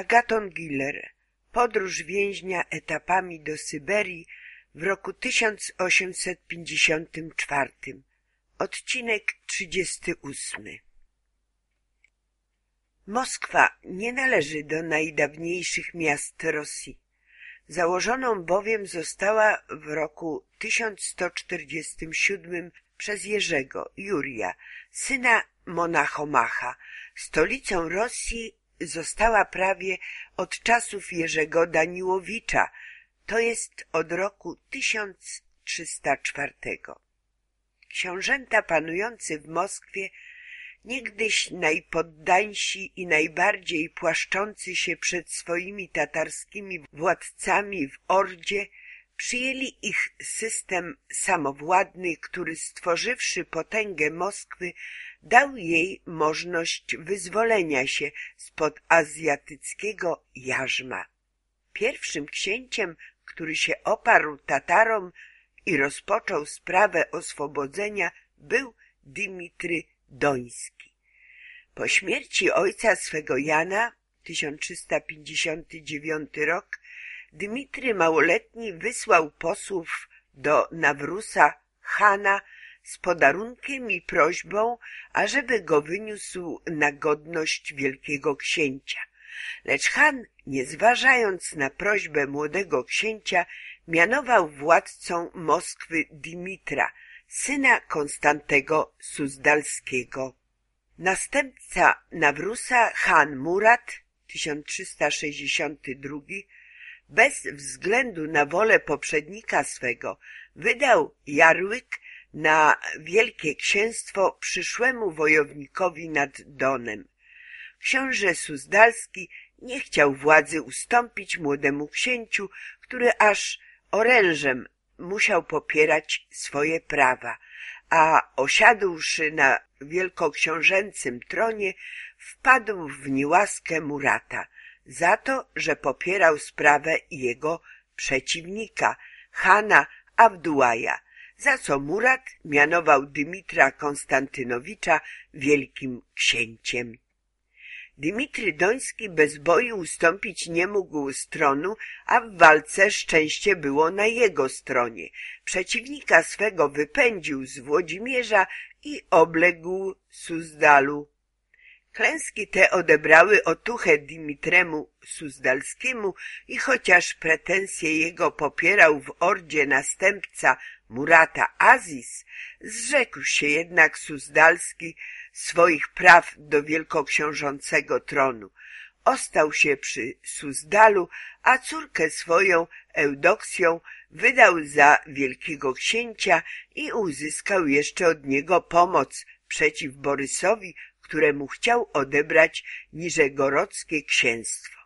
Agaton Giller Podróż więźnia etapami do Syberii w roku 1854 Odcinek 38 Moskwa nie należy do najdawniejszych miast Rosji. Założoną bowiem została w roku 1147 przez Jerzego, Jurija, syna Monachomacha. Stolicą Rosji została prawie od czasów Jerzego Daniłowicza, to jest od roku 1304. Książęta panujący w Moskwie, niegdyś najpoddańsi i najbardziej płaszczący się przed swoimi tatarskimi władcami w Ordzie, przyjęli ich system samowładny, który stworzywszy potęgę Moskwy, dał jej możność wyzwolenia się spod azjatyckiego jarzma. Pierwszym księciem, który się oparł Tatarom i rozpoczął sprawę oswobodzenia, był Dymitry Doński. Po śmierci ojca swego Jana, 1359 rok, Dmitry małoletni wysłał posłów do Nawrusa, Hana, z podarunkiem i prośbą, ażeby go wyniósł na godność wielkiego księcia. Lecz Han, nie zważając na prośbę młodego księcia, mianował władcą Moskwy Dimitra, syna Konstantego Suzdalskiego. Następca Nawrusa Han Murat 1362 bez względu na wolę poprzednika swego wydał Jarłyk na wielkie księstwo przyszłemu wojownikowi nad Donem. Książę Suzdalski nie chciał władzy ustąpić młodemu księciu, który aż orężem musiał popierać swoje prawa, a osiadłszy na wielkoksiążęcym tronie, wpadł w niełaskę Murata za to, że popierał sprawę jego przeciwnika, Hana Abdułaja, za co Murat mianował Dymitra Konstantynowicza wielkim księciem. Dymitry Doński bez boju ustąpić nie mógł z tronu, a w walce szczęście było na jego stronie. Przeciwnika swego wypędził z Włodzimierza i obległ Suzdalu. Klęski te odebrały otuchę Dimitremu Suzdalskiemu i chociaż pretensje jego popierał w ordzie następca Murata Aziz, zrzekł się jednak Suzdalski swoich praw do wielkoksiążącego tronu. Ostał się przy Suzdalu, a córkę swoją Eudoksją wydał za wielkiego księcia i uzyskał jeszcze od niego pomoc przeciw Borysowi, któremu chciał odebrać niżegorodzkie księstwo.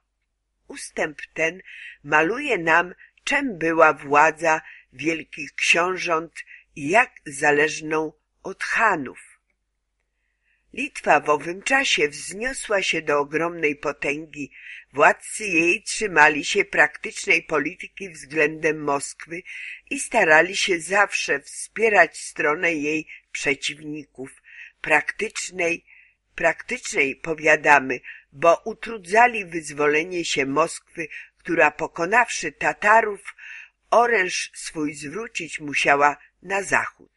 Ustęp ten maluje nam, czym była władza wielkich książąt i jak zależną od Hanów. Litwa w owym czasie wzniosła się do ogromnej potęgi. Władcy jej trzymali się praktycznej polityki względem Moskwy i starali się zawsze wspierać stronę jej przeciwników. Praktycznej, praktycznej powiadamy, bo utrudzali wyzwolenie się Moskwy, która pokonawszy Tatarów, oręż swój zwrócić musiała na zachód.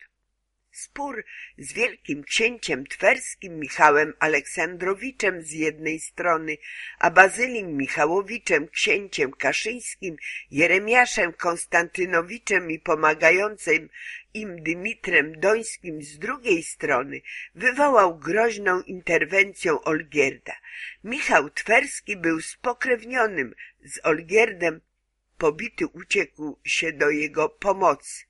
Spór z wielkim księciem twerskim Michałem Aleksandrowiczem z jednej strony, a Bazylim Michałowiczem, księciem kaszyńskim, Jeremiaszem Konstantynowiczem i pomagającym im Dymitrem Dońskim z drugiej strony wywołał groźną interwencją Olgierda. Michał Twerski był spokrewnionym z Olgierdem, pobity uciekł się do jego pomocy.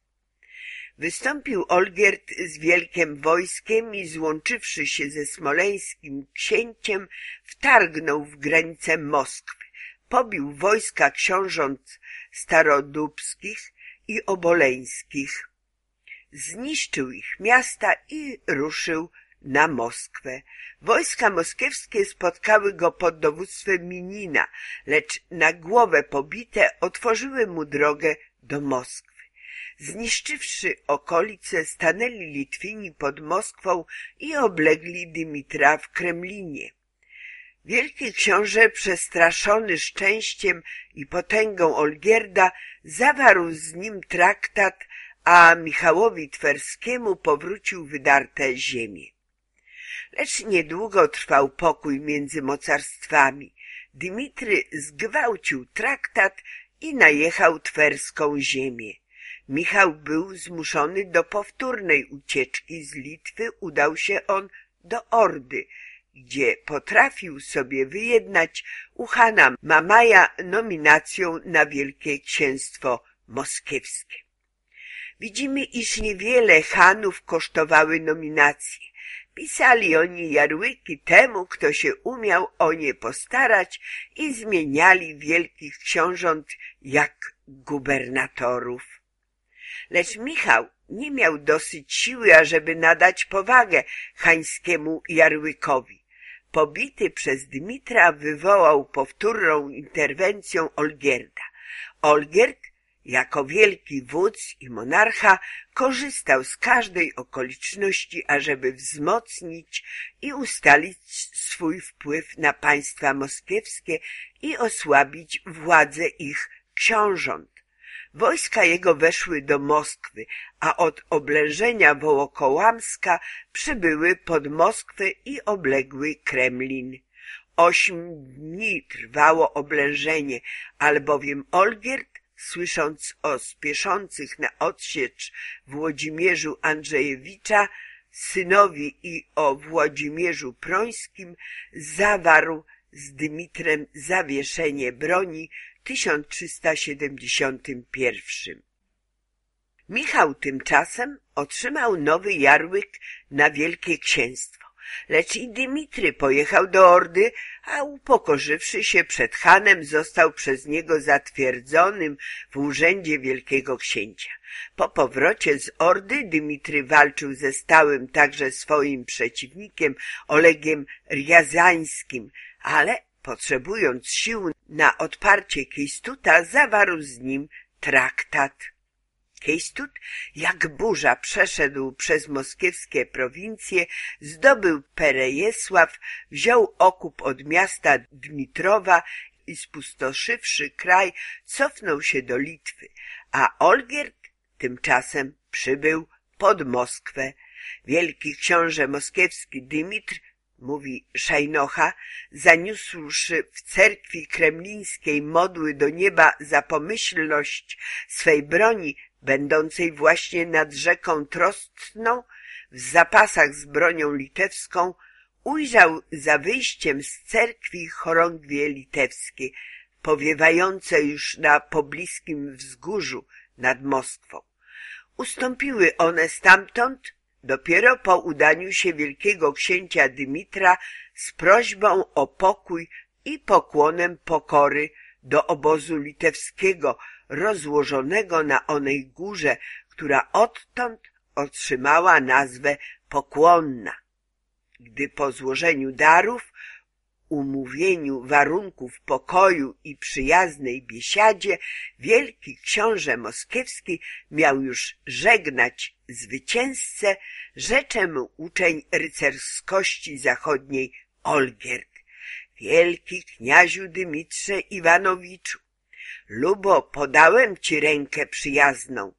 Wystąpił Olgierd z wielkim wojskiem i złączywszy się ze smoleńskim księciem, wtargnął w granice Moskwy. Pobił wojska książąt starodubskich i oboleńskich. Zniszczył ich miasta i ruszył na Moskwę. Wojska moskiewskie spotkały go pod dowództwem Minina, lecz na głowę pobite otworzyły mu drogę do Moskwy. Zniszczywszy okolice, stanęli Litwini pod Moskwą i oblegli Dymitra w Kremlinie. Wielki książę, przestraszony szczęściem i potęgą Olgierda, zawarł z nim traktat, a Michałowi Twerskiemu powrócił wydarte ziemię. Lecz niedługo trwał pokój między mocarstwami. Dymitry zgwałcił traktat i najechał twerską ziemię. Michał był zmuszony do powtórnej ucieczki z Litwy, udał się on do Ordy, gdzie potrafił sobie wyjednać u Hana Mamaja nominacją na Wielkie Księstwo Moskiewskie. Widzimy, iż niewiele Hanów kosztowały nominacje. Pisali oni jarłyki temu, kto się umiał o nie postarać i zmieniali wielkich książąt jak gubernatorów. Lecz Michał nie miał dosyć siły, ażeby nadać powagę hańskiemu jarłykowi. Pobity przez Dmitra wywołał powtórną interwencją Olgierda. Olgierd jako wielki wódz i monarcha korzystał z każdej okoliczności, ażeby wzmocnić i ustalić swój wpływ na państwa moskiewskie i osłabić władzę ich książąt. Wojska jego weszły do Moskwy, a od oblężenia Wołokołamska przybyły pod Moskwę i obległy Kremlin. Osiem dni trwało oblężenie, albowiem Olgierd słysząc o spieszących na odsiecz Włodzimierzu Andrzejewicza, synowi i o Włodzimierzu Prońskim, zawarł z Dymitrem zawieszenie broni 1371. Michał tymczasem otrzymał nowy jarłyk na Wielkie Księstwo. Lecz i Dymitry pojechał do Ordy, a upokorzywszy się przed Hanem, został przez niego zatwierdzonym w urzędzie wielkiego księcia. Po powrocie z Ordy Dymitry walczył ze stałym także swoim przeciwnikiem Olegiem Riazańskim, ale potrzebując sił na odparcie Kistuta, zawarł z nim traktat. Kiejstut, jak burza przeszedł przez moskiewskie prowincje, zdobył Perejesław, wziął okup od miasta Dmitrowa i spustoszywszy kraj, cofnął się do Litwy, a Olgierd tymczasem przybył pod Moskwę. Wielki książę moskiewski Dymitr mówi Szajnocha, zaniósłszy w cerkwi kremlińskiej modły do nieba za pomyślność swej broni, będącej właśnie nad rzeką Trostną, w zapasach z bronią litewską, ujrzał za wyjściem z cerkwi chorągwie litewskie, powiewające już na pobliskim wzgórzu nad Moskwą. Ustąpiły one stamtąd dopiero po udaniu się wielkiego księcia Dymitra z prośbą o pokój i pokłonem pokory do obozu litewskiego, rozłożonego na onej górze, która odtąd otrzymała nazwę Pokłonna. Gdy po złożeniu darów, umówieniu warunków pokoju i przyjaznej biesiadzie, wielki książę moskiewski miał już żegnać zwycięzcę, rzecze mu uczeń rycerskości zachodniej Olgierd. Wielki kniaziu Dymitrze Iwanowiczu, Lubo, podałem ci rękę przyjazną.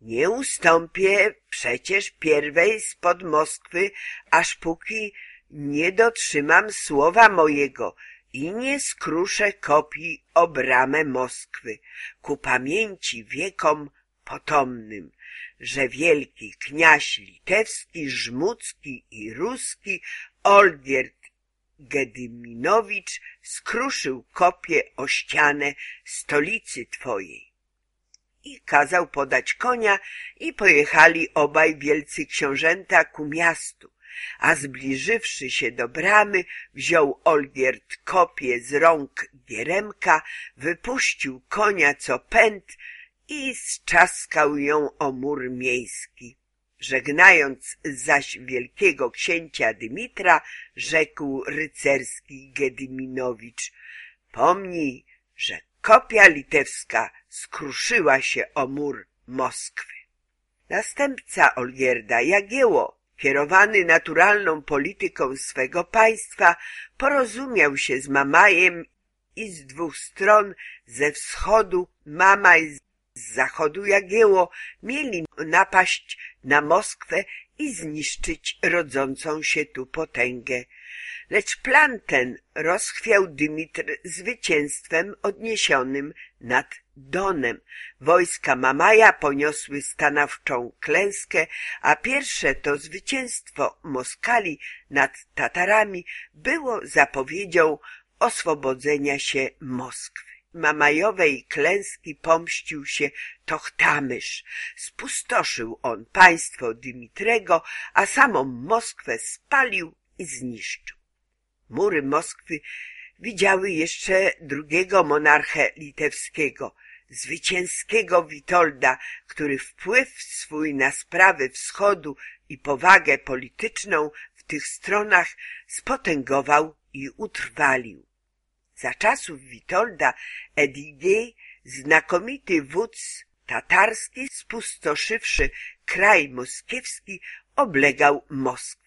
Nie ustąpię przecież pierwej spod Moskwy, aż póki nie dotrzymam słowa mojego i nie skruszę kopii o bramę Moskwy ku pamięci wiekom potomnym, że wielki kniaś litewski, żmudzki i ruski Olgierd Gedyminowicz skruszył kopię o ścianę stolicy twojej. I kazał podać konia i pojechali obaj wielcy książęta ku miastu, a zbliżywszy się do bramy, wziął Olgierd kopię z rąk Gieremka, wypuścił konia co pęd i zczaskał ją o mur miejski. Żegnając zaś wielkiego księcia Dymitra, rzekł rycerski Gedyminowicz, pomnij, że kopia litewska skruszyła się o mur Moskwy. Następca Olgierda Jagieło kierowany naturalną polityką swego państwa, porozumiał się z Mamajem i z dwóch stron, ze wschodu Mamaj, z zachodu Jagieło, mieli napaść na Moskwę i zniszczyć rodzącą się tu potęgę. Lecz plan ten rozchwiał Dymitr zwycięstwem odniesionym nad Donem. Wojska Mamaja poniosły stanowczą klęskę, a pierwsze to zwycięstwo Moskali nad Tatarami było zapowiedzią oswobodzenia się Moskwy. Mamajowej klęski pomścił się Tochtamysz. Spustoszył on państwo Dymitrego, a samą Moskwę spalił i zniszczył. Mury Moskwy widziały jeszcze drugiego monarchę litewskiego, zwycięskiego Witolda, który wpływ swój na sprawy wschodu i powagę polityczną w tych stronach spotęgował i utrwalił. Za czasów Witolda Edigé, znakomity wódz tatarski, spustoszywszy kraj moskiewski, oblegał Moskwę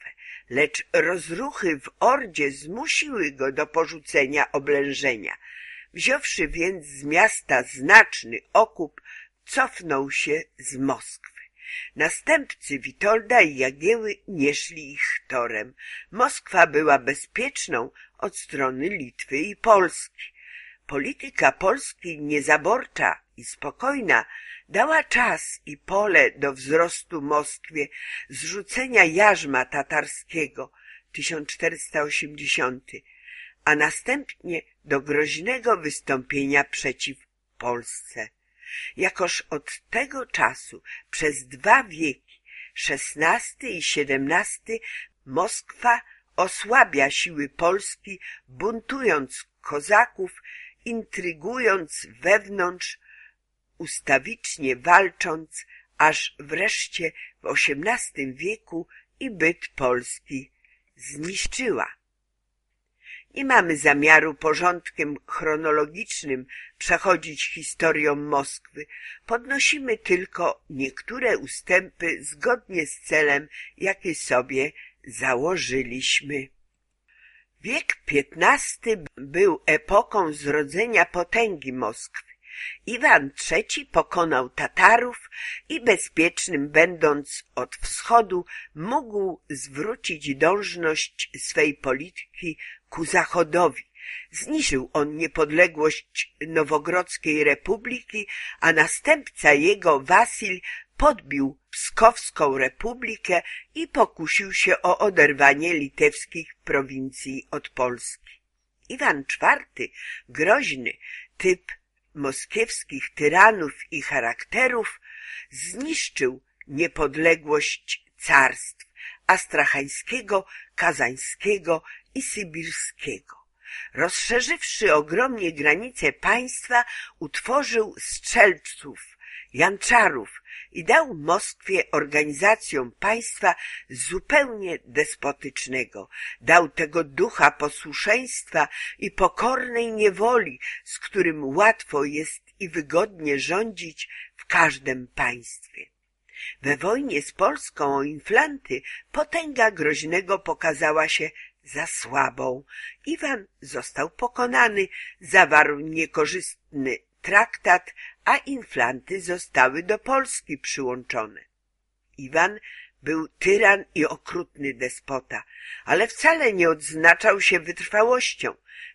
lecz rozruchy w ordzie zmusiły go do porzucenia oblężenia. Wziąwszy więc z miasta znaczny okup, cofnął się z Moskwy. Następcy Witolda i Jagieły nie szli ich torem. Moskwa była bezpieczną od strony Litwy i Polski. Polityka Polski niezaborcza i spokojna dała czas i pole do wzrostu Moskwie, zrzucenia jarzma tatarskiego 1480, a następnie do groźnego wystąpienia przeciw Polsce. Jakoż od tego czasu przez dwa wieki, XVI i XVII, Moskwa osłabia siły Polski, buntując kozaków, intrygując wewnątrz ustawicznie walcząc, aż wreszcie w XVIII wieku i byt polski zniszczyła. Nie mamy zamiaru porządkiem chronologicznym przechodzić historią Moskwy. Podnosimy tylko niektóre ustępy zgodnie z celem, jaki sobie założyliśmy. Wiek XV był epoką zrodzenia potęgi Moskwy. Iwan III pokonał Tatarów i bezpiecznym będąc od wschodu mógł zwrócić dążność swej polityki ku zachodowi. Zniżył on niepodległość Nowogrodzkiej Republiki, a następca jego Wasil podbił Pskowską Republikę i pokusił się o oderwanie litewskich prowincji od Polski. Iwan IV, groźny typ moskiewskich tyranów i charakterów zniszczył niepodległość carstw astrachańskiego, kazańskiego i sybirskiego. Rozszerzywszy ogromnie granice państwa, utworzył strzelców, janczarów i dał Moskwie organizacją państwa zupełnie despotycznego. Dał tego ducha posłuszeństwa i pokornej niewoli, z którym łatwo jest i wygodnie rządzić w każdym państwie. We wojnie z Polską o inflanty potęga groźnego pokazała się za słabą. Iwan został pokonany, zawarł niekorzystny traktat, a inflanty zostały do Polski przyłączone. Iwan był tyran i okrutny despota, ale wcale nie odznaczał się wytrwałością.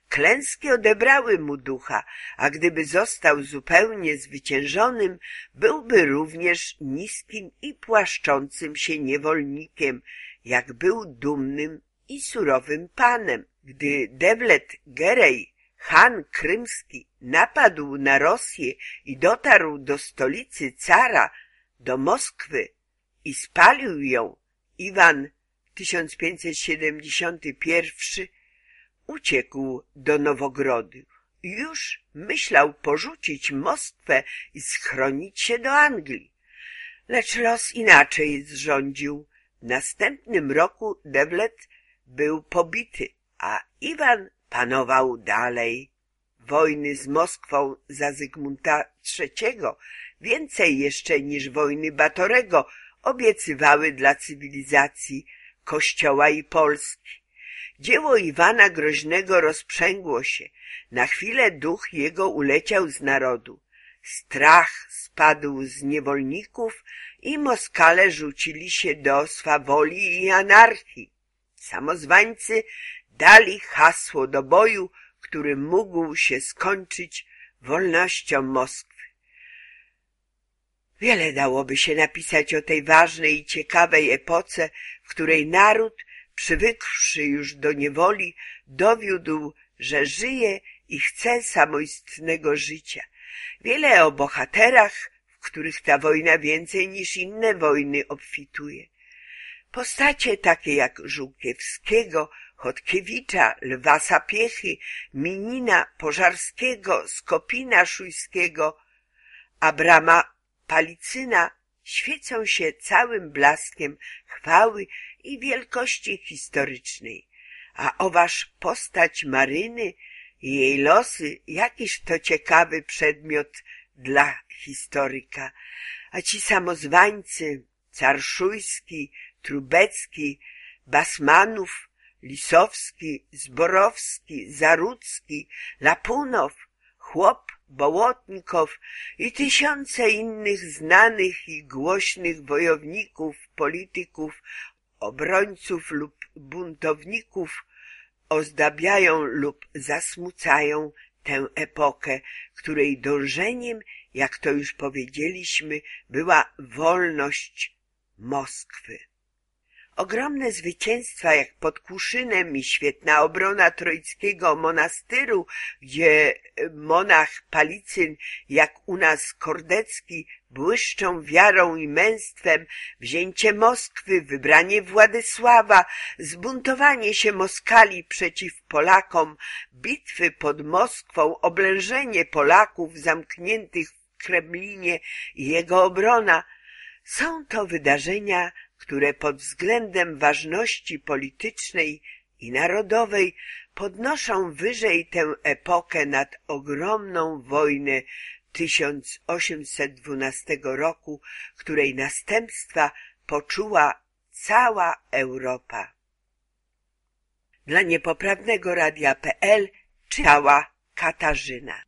Klęski odebrały mu ducha, a gdyby został zupełnie zwyciężonym, byłby również niskim i płaszczącym się niewolnikiem, jak był dumnym i surowym panem. Gdy Devlet Gerej Han Krymski napadł na Rosję i dotarł do stolicy cara, do Moskwy i spalił ją, Iwan 1571 uciekł do Nowogrodu. Już myślał porzucić Moskwę i schronić się do Anglii. Lecz los inaczej zrządził. W następnym roku Devlet był pobity, a Iwan panował dalej. Wojny z Moskwą za Zygmunta III, więcej jeszcze niż wojny Batorego, obiecywały dla cywilizacji Kościoła i Polski. Dzieło Iwana Groźnego rozprzęgło się. Na chwilę duch jego uleciał z narodu. Strach spadł z niewolników i Moskale rzucili się do swawoli i anarchii. Samozwańcy dali hasło do boju, który mógł się skończyć wolnością Moskwy. Wiele dałoby się napisać o tej ważnej i ciekawej epoce, w której naród, przywykłszy już do niewoli, dowiódł, że żyje i chce samoistnego życia. Wiele o bohaterach, w których ta wojna więcej niż inne wojny obfituje. Postacie takie jak Żółkiewskiego, Chodkiewicza, Lwa Sapiechy, Minina, Pożarskiego, Skopina Szujskiego, Abrama Palicyna świecą się całym blaskiem chwały i wielkości historycznej. A oważ postać Maryny i jej losy, jakiż to ciekawy przedmiot dla historyka. A ci samozwańcy, Carszujski, Trubecki, Basmanów, Lisowski, Zborowski, Zarudzki, Lapunow, Chłop, Bołotnikow i tysiące innych znanych i głośnych wojowników, polityków, obrońców lub buntowników ozdabiają lub zasmucają tę epokę, której dążeniem, jak to już powiedzieliśmy, była wolność Moskwy. Ogromne zwycięstwa jak pod Kuszynem i świetna obrona Trojckiego monastyru, gdzie monach Palicyn, jak u nas Kordecki, błyszczą wiarą i męstwem, wzięcie Moskwy, wybranie Władysława, zbuntowanie się Moskali przeciw Polakom, bitwy pod Moskwą, oblężenie Polaków zamkniętych w Kremlinie i jego obrona – są to wydarzenia, które pod względem ważności politycznej i narodowej podnoszą wyżej tę epokę nad ogromną wojnę 1812 roku, której następstwa poczuła cała Europa. Dla niepoprawnego radia.pl czytała Katarzyna.